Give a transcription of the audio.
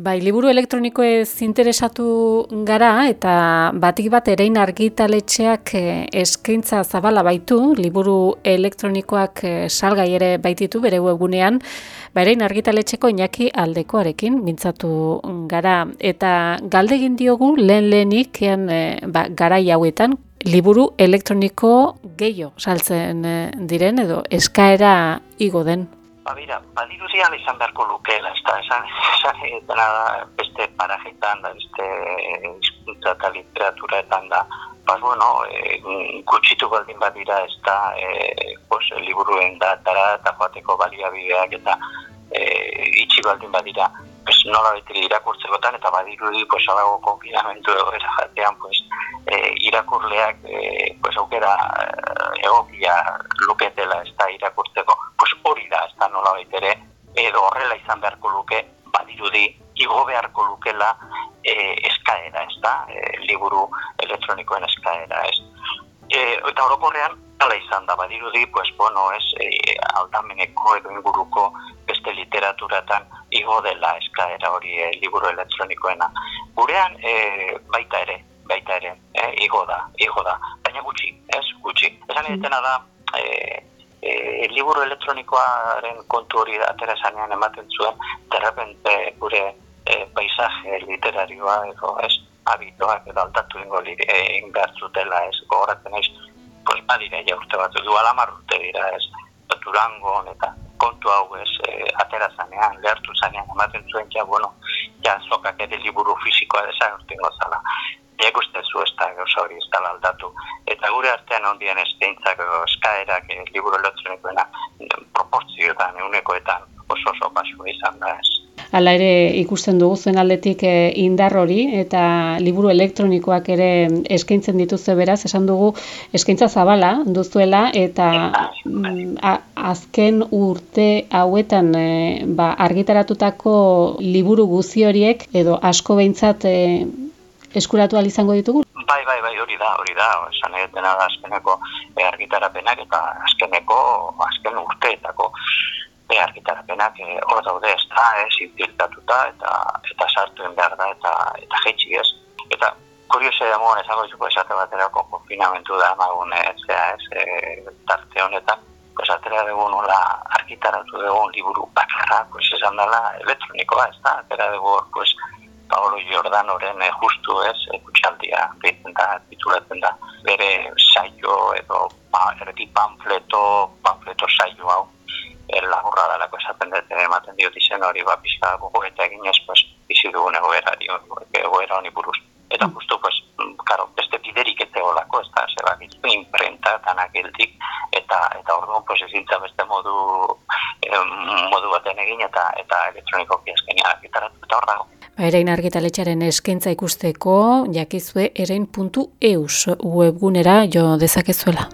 Bai, liburu elektronikoez interesatu gara eta batik bat erein argitaletxeak eh, eskaintza zabala baitu, liburu elektronikoak eh, salgai ere baititu bere webgunean, ba erein argitaletxeko inaki aldekoarekin mintzatu gara. Eta galdegin diogu lehen lehenik ean, eh, ba, garai hauetan, liburu elektroniko gehiago saltzen diren edo eskaera igo den. Ba, bira, badiruzian izan beharko lukeela, ez da, esan, esan, dena da, beste parajetan da, beste izkuntza eta literaturetan da, ba, bueno, e, kutsitu baldin badira, ez da, e, pues, liburuen da, tara, eta joateko baliabideak, eta e, itxi baldin badira, pues, nola beteri irakurtzekotan, eta badirudi, pues, alago konfinamentu egoera jatean, pues, e, irakurleak, e, pues, aukera e, egokia luketela, ez da, irakurtzeko, hori da, ez da nola baitere, edo horrela izan beharko luke, badirudi, igo beharko lukela e, eskaera, ez da, e, liburu elektronikoen eskaera, ez. E, eta orokorrean, ala izan da, badirudi, pues, bueno, ez, e, aldameneko edo inguruko beste literaturatan igo dela eskaera hori e, liburu elektronikoena. Gurean, e, baita ere, baita ere, e, igo da, da, baina gutxi, ez, gutxi. Esan mm. da, e, e, liburu elektronikoaren kontu hori atera zanean ematen zuen, derrepente gure e, paisaje literarioa edo ez, abitoak edo altatu ingo egin behar zutela ez, gogoratzen ez, pues badire ja urte bat, du alamar urte dira ez, durango eta kontu hau ez, e, atera zanean, lehartu zanean ematen zuen, ja, bueno, ja, zokak ere liburu fizikoa desagertu zala. Nik uste zu ez da gauza hori ez dala aldatu. Eta gure artean ondien eskaintzak eskaerak e, liburu elektronikoena proportzioetan, eunekoetan oso oso basu izan da ez. Hala ere ikusten dugu zen aldetik e, indar hori eta liburu elektronikoak ere eskaintzen dituzte beraz, esan dugu eskaintza zabala duzuela eta mm, azken urte hauetan e, ba, argitaratutako liburu guzi horiek edo asko behintzat e, eskuratu izango ditugu? Bai, bai, bai, hori da, hori da, esan egitena da azkeneko argitarapenak eta azkeneko, azken urteetako argitarapenak e, hor daude ez da, ez, infiltratuta eta eta sartuen behar da eta eta jetxi ez. Eta kuriose da moan esango dituko esate baterako konfinamentu da magun ez, ez, e, tarte honetan, pues atera dugu nola argitaratu dugu liburu bakarra, pues esan dela elektronikoa, ez da, atera dugu, pues, Paolo Jordanoren eh, justu ez, eh, kutsaldia deitzen da, titulatzen da, bere saio edo ba, erdi panfleto, panfleto saio hau, er, lagurra dalako esaten dut ematen diot izen hori, ba, pixka gogo eta egin ez, pues, bizi dugun egoera, egoera honi buruz. Eta mm. justu, pues, karo, beste biderik ez egolako, ez da, giztu imprenta, tanak eta, eta orduan, pues, ezintza beste modu, eh, modu baten egin, eta, eta elektronikoki azkenean, eta hor dago. Erein argitaletxaren eskaintza ikusteko jakizue erein.eus webgunera jo dezakezuela.